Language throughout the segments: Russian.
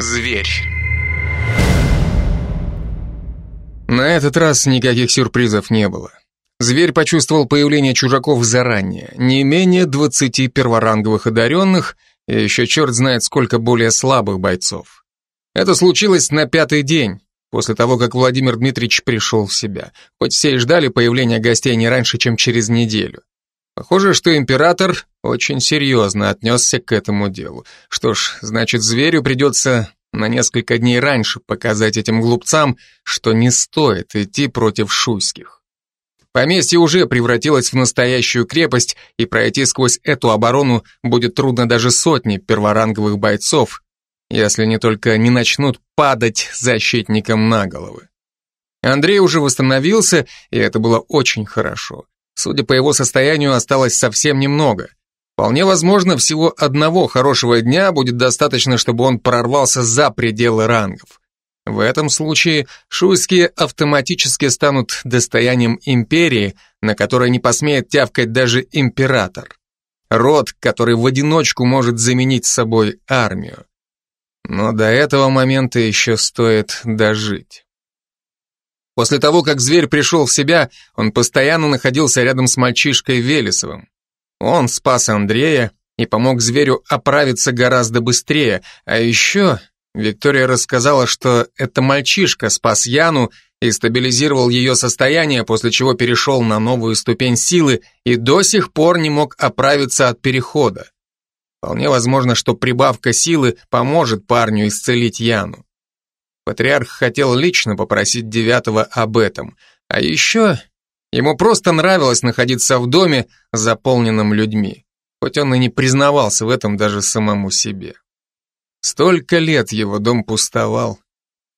Зверь. На этот раз никаких сюрпризов не было. Зверь почувствовал появление чужаков заранее, не менее 20 перворанговых одаренных и еще черт знает сколько более слабых бойцов. Это случилось на пятый день, после того, как Владимир Дмитриевич пришел в себя, хоть все и ждали появления гостей не раньше, чем через неделю. Похоже, что император очень серьезно отнесся к этому делу. Что ж, значит, зверю придется на несколько дней раньше показать этим глупцам, что не стоит идти против шуйских. Поместье уже превратилось в настоящую крепость, и пройти сквозь эту оборону будет трудно даже сотни перворанговых бойцов, если не только не начнут падать защитникам на головы. Андрей уже восстановился, и это было очень хорошо. Судя по его состоянию, осталось совсем немного. Вполне возможно, всего одного хорошего дня будет достаточно, чтобы он прорвался за пределы рангов. В этом случае шуйские автоматически станут достоянием империи, на которой не посмеет тявкать даже император. Род, который в одиночку может заменить собой армию. Но до этого момента еще стоит дожить. После того, как зверь пришел в себя, он постоянно находился рядом с мальчишкой Велесовым. Он спас Андрея и помог зверю оправиться гораздо быстрее, а еще Виктория рассказала, что это мальчишка спас Яну и стабилизировал ее состояние, после чего перешел на новую ступень силы и до сих пор не мог оправиться от перехода. Вполне возможно, что прибавка силы поможет парню исцелить Яну. Патриарх хотел лично попросить девятого об этом. А еще ему просто нравилось находиться в доме, заполненном людьми, хоть он и не признавался в этом даже самому себе. Столько лет его дом пустовал.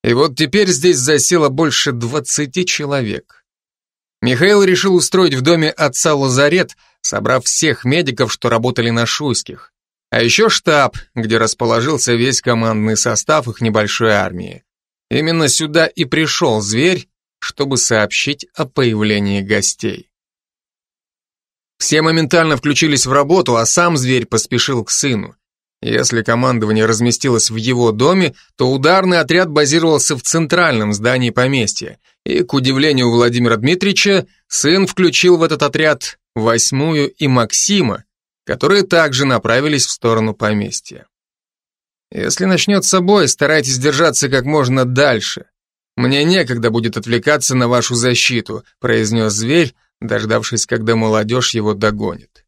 И вот теперь здесь засело больше двадцати человек. Михаил решил устроить в доме отца лазарет, собрав всех медиков, что работали на Шуйских. А еще штаб, где расположился весь командный состав их небольшой армии. Именно сюда и пришел зверь, чтобы сообщить о появлении гостей. Все моментально включились в работу, а сам зверь поспешил к сыну. Если командование разместилось в его доме, то ударный отряд базировался в центральном здании поместья. И, к удивлению Владимира Дмитриевича, сын включил в этот отряд Восьмую и Максима, которые также направились в сторону поместья. Если начнет с собой, старайтесь держаться как можно дальше. Мне некогда будет отвлекаться на вашу защиту, произнес зверь, дождавшись, когда молодежь его догонит.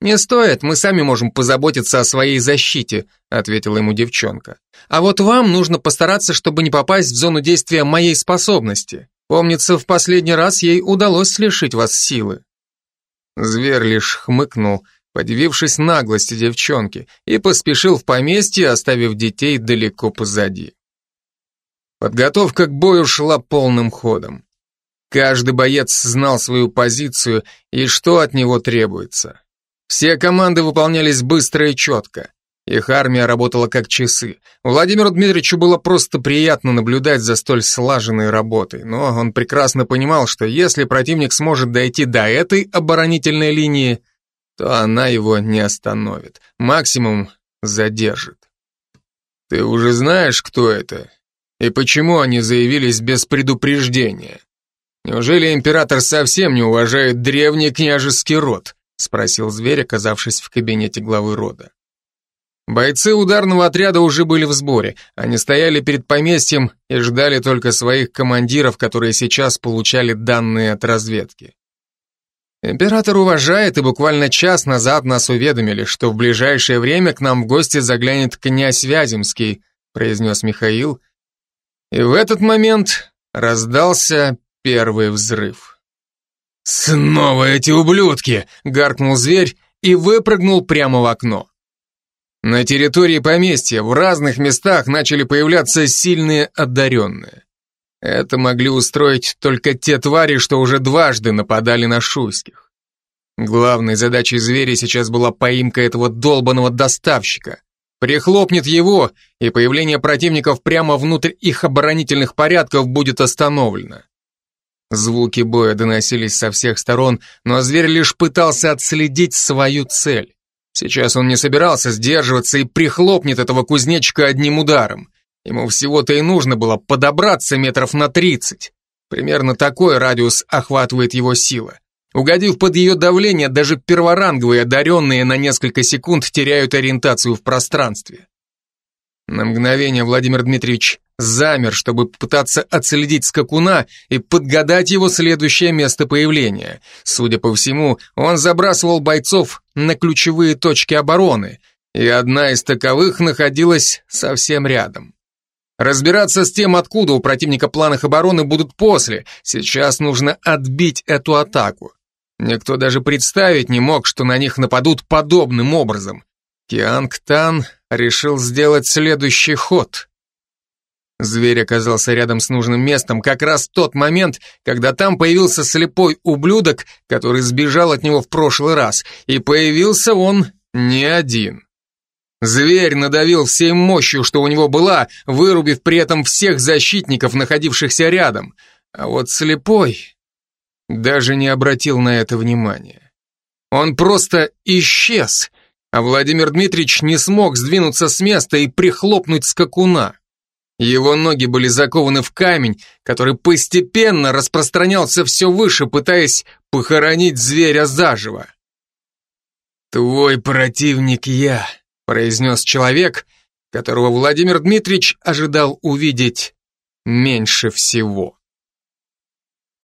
«Не стоит, мы сами можем позаботиться о своей защите», ответила ему девчонка. «А вот вам нужно постараться, чтобы не попасть в зону действия моей способности. Помнится, в последний раз ей удалось лишить вас силы». Зверь лишь хмыкнул, подивившись наглости девчонки, и поспешил в поместье, оставив детей далеко позади. Подготовка к бою шла полным ходом. Каждый боец знал свою позицию и что от него требуется. Все команды выполнялись быстро и четко. Их армия работала как часы. Владимиру Дмитриевичу было просто приятно наблюдать за столь слаженной работой, но он прекрасно понимал, что если противник сможет дойти до этой оборонительной линии, то она его не остановит, максимум задержит. Ты уже знаешь, кто это? И почему они заявились без предупреждения? Неужели император совсем не уважает древний княжеский род? Спросил зверь, оказавшись в кабинете главы рода. Бойцы ударного отряда уже были в сборе. Они стояли перед поместьем и ждали только своих командиров, которые сейчас получали данные от разведки. Император уважает, и буквально час назад нас уведомили, что в ближайшее время к нам в гости заглянет князь Вяземский, произнес Михаил. И в этот момент раздался первый взрыв. «Снова эти ублюдки!» — гаркнул зверь и выпрыгнул прямо в окно. На территории поместья в разных местах начали появляться сильные одаренные. Это могли устроить только те твари, что уже дважды нападали на шуйских. Главной задачей зверя сейчас была поимка этого долбанного доставщика. Прихлопнет его, и появление противников прямо внутрь их оборонительных порядков будет остановлено. Звуки боя доносились со всех сторон, но зверь лишь пытался отследить свою цель. Сейчас он не собирался сдерживаться и прихлопнет этого кузнечика одним ударом. Ему всего-то и нужно было подобраться метров на тридцать. Примерно такой радиус охватывает его сила. Угодив под ее давление, даже перворанговые одаренные на несколько секунд теряют ориентацию в пространстве. На мгновение Владимир Дмитриевич замер, чтобы попытаться отследить скакуна и подгадать его следующее место появления. Судя по всему, он забрасывал бойцов на ключевые точки обороны, и одна из таковых находилась совсем рядом. Разбираться с тем, откуда у противника планы обороны будут после. Сейчас нужно отбить эту атаку. Никто даже представить не мог, что на них нападут подобным образом. Кианг Тан решил сделать следующий ход. Зверь оказался рядом с нужным местом как раз в тот момент, когда там появился слепой ублюдок, который сбежал от него в прошлый раз, и появился он не один. Зверь надавил всей мощью, что у него была, вырубив при этом всех защитников, находившихся рядом. А вот слепой даже не обратил на это внимания. Он просто исчез, а Владимир Дмитриевич не смог сдвинуться с места и прихлопнуть скакуна. Его ноги были закованы в камень, который постепенно распространялся все выше, пытаясь похоронить зверя заживо. «Твой противник я», произнес человек, которого Владимир Дмитриевич ожидал увидеть меньше всего.